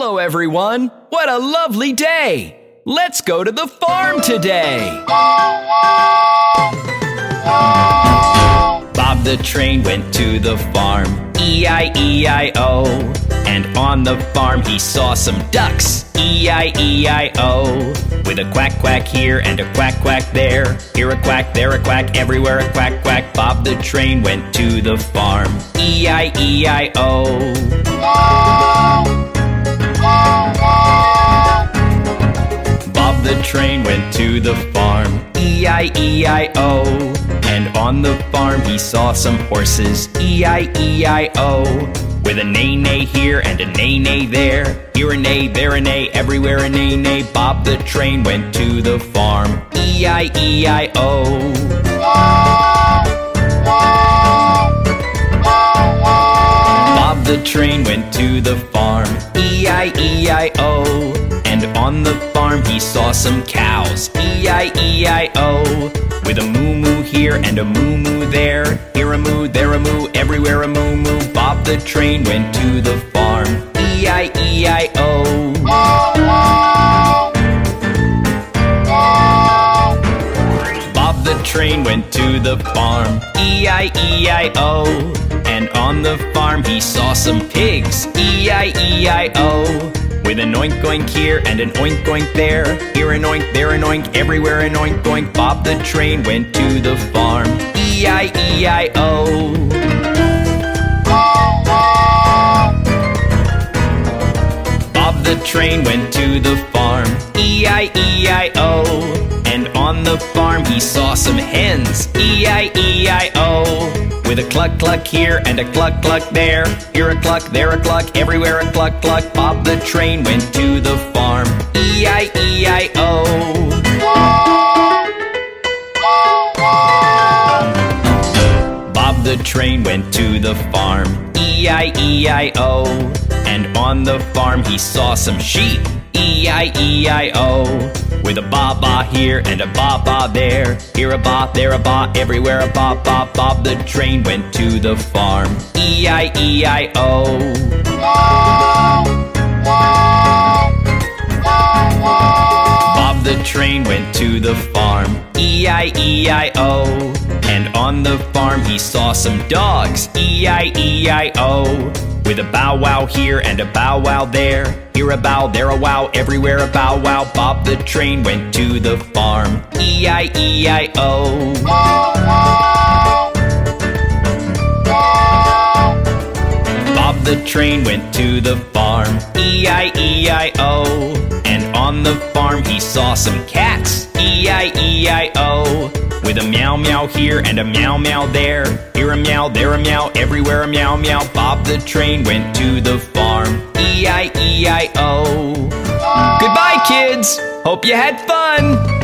Hello, everyone. What a lovely day. Let's go to the farm today. Bob the train went to the farm. E-I-E-I-O. And on the farm he saw some ducks. E-I-E-I-O. With a quack quack here and a quack quack there. Here a quack, there a quack, everywhere a quack quack. Bob the train went to the farm. E-I-E-I-O. Bob the train went to the farm. E-I-E-I-O. And on the farm he saw some horses. E-I-E-I-O. With a neigh neigh here and a neigh neigh there. Here a neigh, there a neigh, everywhere a neigh neigh. Bob the train went to the farm. E-I-E-I-O. Bob the train went to the farm. E-I-E-I-O. And on the farm he saw some cows. E-I-E-I-O. With a moo moo here and a moo moo there. Here a moo, there a moo, everywhere a moo moo. Bob the train went to the farm. Train went to the farm. E-I-E-I-O. And on the farm he saw some pigs. E-I-E-I-O. With an oink oink here and an oink oink there. Here an oink, there an oink, everywhere an oink oink. Bob the train went to the farm. E-I-E-I-O. Bob the train went to the farm. E-I-E-I-O. On the farm he saw some hens. E-I-E-I-O. With a cluck cluck here and a cluck cluck there. Here a cluck, there a cluck, everywhere a cluck cluck. Bob the train went to the farm. E-I-E-I-O. Bob the train went to the farm. E-I-E-I-O. And on the farm he saw some sheep. E-I-E-I-O. With a ba ba here and a ba ba there. Here a ba, there a ba, everywhere a ba ba. Bob the train went to the farm. E-I-E-I-O. Bob the train went to the farm. E-I-E-I-O. And on the farm he saw some dogs. E-I-E-I-O. With a bow wow here and a bow wow there. Here a bow, there a wow, everywhere a bow wow. Bob the train went to the farm. E-I-E-I-O. Bob the train went to the farm. E-I-E-I-O. And on the farm he saw some cats. E-I-E-I-O. With a meow meow here and a meow meow there. Here a meow, there a meow, everywhere a meow meow. Bob the train went to the farm. E-I-E-I-O. Goodbye, kids. Hope you had fun.